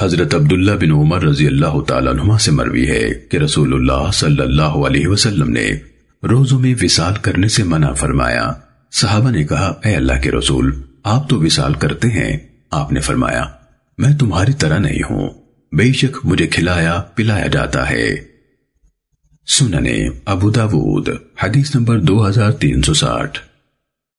حضرت عبداللہ بن عمر رضی اللہ تعالیٰ عنہ سے مروی ہے کہ رسول اللہ صلی اللہ علیہ وسلم نے روزوں میں وصال کرنے سے منع فرمایا۔ صحابہ نے کہا، اے اللہ کے رسول، آپ تو وصال کرتے ہیں۔ آپ نے فرمایا، میں تمہاری طرح نہیں ہوں۔ بے شک مجھے کھلایا، پلایا جاتا ہے۔ سننے ابو داود، حدیث نمبر دو ہزار تین سو ساٹھ۔